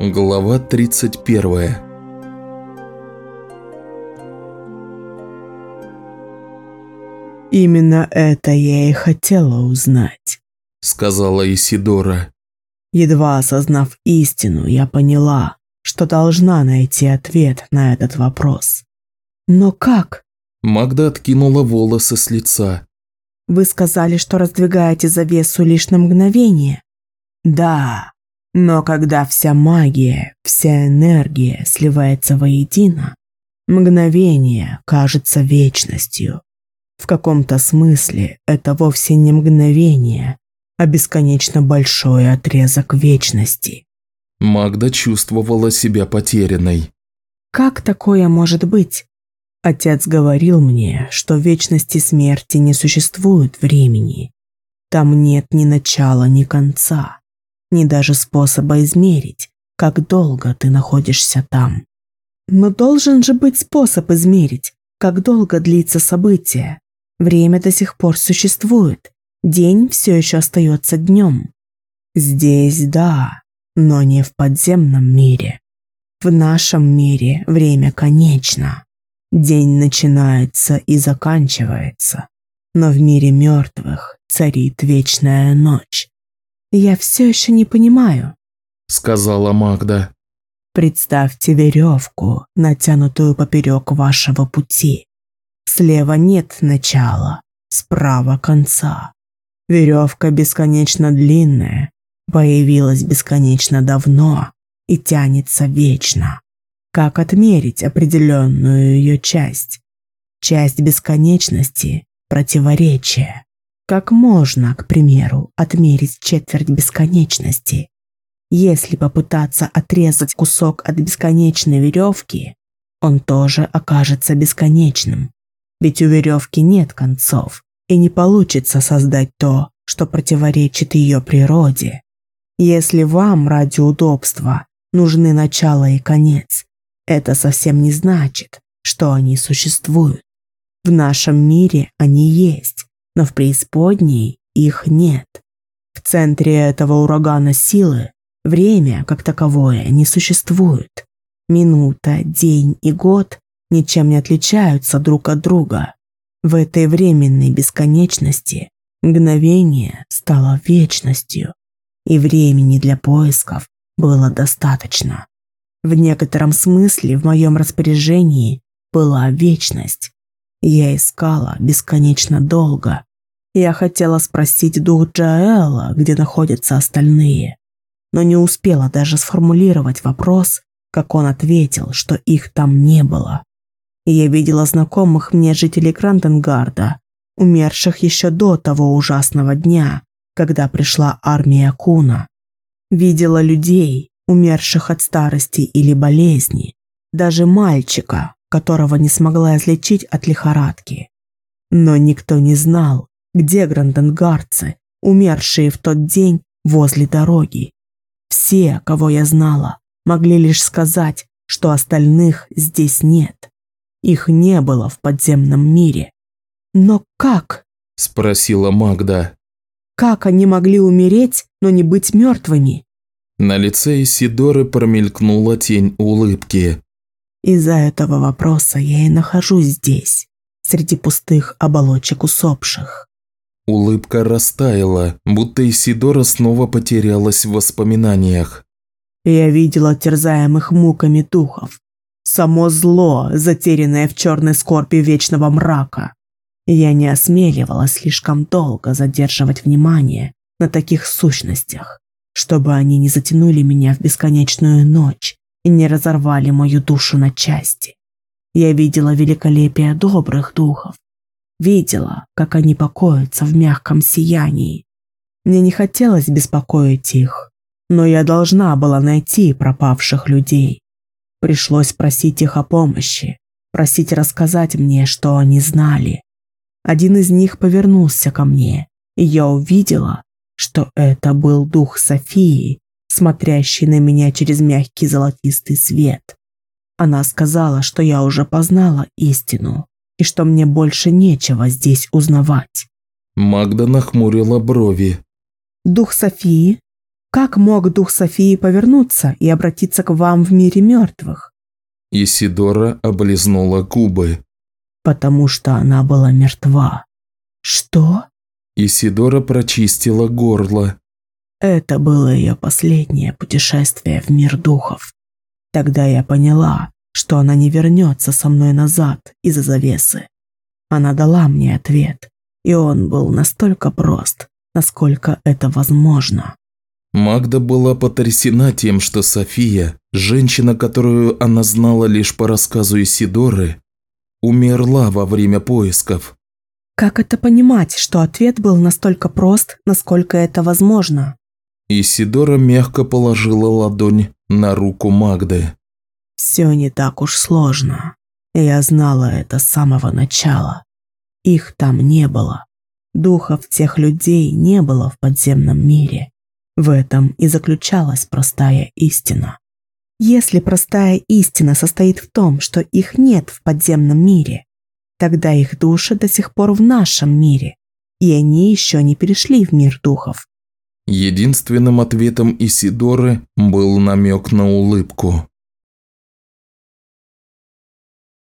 Глава 31 «Именно это я и хотела узнать», – сказала Исидора. Едва осознав истину, я поняла, что должна найти ответ на этот вопрос. «Но как?» Магда откинула волосы с лица. «Вы сказали, что раздвигаете завесу лишь на мгновение?» «Да, но когда вся магия, вся энергия сливается воедино, мгновение кажется вечностью. В каком-то смысле это вовсе не мгновение, а бесконечно большой отрезок вечности. Магда чувствовала себя потерянной. Как такое может быть? Отец говорил мне, что в вечности смерти не существует времени. Там нет ни начала, ни конца ни даже способа измерить, как долго ты находишься там. Но должен же быть способ измерить, как долго длится событие. Время до сих пор существует, день все еще остается днем. Здесь да, но не в подземном мире. В нашем мире время конечно. День начинается и заканчивается. Но в мире мертвых царит вечная ночь. «Я все еще не понимаю», – сказала Магда. «Представьте веревку, натянутую поперек вашего пути. Слева нет начала, справа конца. Веревка бесконечно длинная, появилась бесконечно давно и тянется вечно. Как отмерить определенную ее часть? Часть бесконечности – противоречие. Как можно, к примеру, отмерить четверть бесконечности? Если попытаться отрезать кусок от бесконечной веревки, он тоже окажется бесконечным. Ведь у веревки нет концов, и не получится создать то, что противоречит ее природе. Если вам ради удобства нужны начало и конец, это совсем не значит, что они существуют. В нашем мире они есть, но в преисподней их нет. В центре этого урагана силы время, как таковое, не существует. Минута, день и год ничем не отличаются друг от друга. В этой временной бесконечности мгновение стало вечностью, и времени для поисков было достаточно. В некотором смысле в моем распоряжении была вечность. Я искала бесконечно долго, я хотела спросить дух Джаэла, где находятся остальные, но не успела даже сформулировать вопрос, как он ответил, что их там не было. Я видела знакомых мне жителей Крантенгарда, умерших еще до того ужасного дня, когда пришла армия Куна. Видела людей, умерших от старости или болезни, даже мальчика, которого не смогла излечить от лихорадки. Но никто не знал, где гранденгарцы, умершие в тот день возле дороги? Все, кого я знала, могли лишь сказать, что остальных здесь нет. Их не было в подземном мире. Но как? Спросила Магда. Как они могли умереть, но не быть мертвыми? На лице Исидоры промелькнула тень улыбки. Из-за этого вопроса я и нахожусь здесь, среди пустых оболочек усопших. Улыбка растаяла, будто Исидора снова потерялась в воспоминаниях. Я видела терзаемых муками духов. Само зло, затерянное в черной скорби вечного мрака. Я не осмеливалась слишком долго задерживать внимание на таких сущностях, чтобы они не затянули меня в бесконечную ночь и не разорвали мою душу на части. Я видела великолепие добрых духов, Видела, как они покоятся в мягком сиянии. Мне не хотелось беспокоить их, но я должна была найти пропавших людей. Пришлось просить их о помощи, просить рассказать мне, что они знали. Один из них повернулся ко мне, и я увидела, что это был дух Софии, смотрящий на меня через мягкий золотистый свет. Она сказала, что я уже познала истину, и что мне больше нечего здесь узнавать. Магда нахмурила брови. «Дух Софии? Как мог дух Софии повернуться и обратиться к вам в мире мертвых? Исидора облизнула губы. Потому что она была мертва. Что? Исидора прочистила горло. Это было ее последнее путешествие в мир духов. Тогда я поняла, что она не вернется со мной назад из-за завесы. Она дала мне ответ, и он был настолько прост, насколько это возможно. Магда была потрясена тем, что София, женщина, которую она знала лишь по рассказу Исидоры, умерла во время поисков. Как это понимать, что ответ был настолько прост, насколько это возможно? Исидора мягко положила ладонь на руку Магды. Все не так уж сложно. Я знала это с самого начала. Их там не было. Духов тех людей не было в подземном мире. В этом и заключалась простая истина. Если простая истина состоит в том, что их нет в подземном мире, тогда их души до сих пор в нашем мире, и они еще не перешли в мир духов. Единственным ответом Исидоры был намек на улыбку.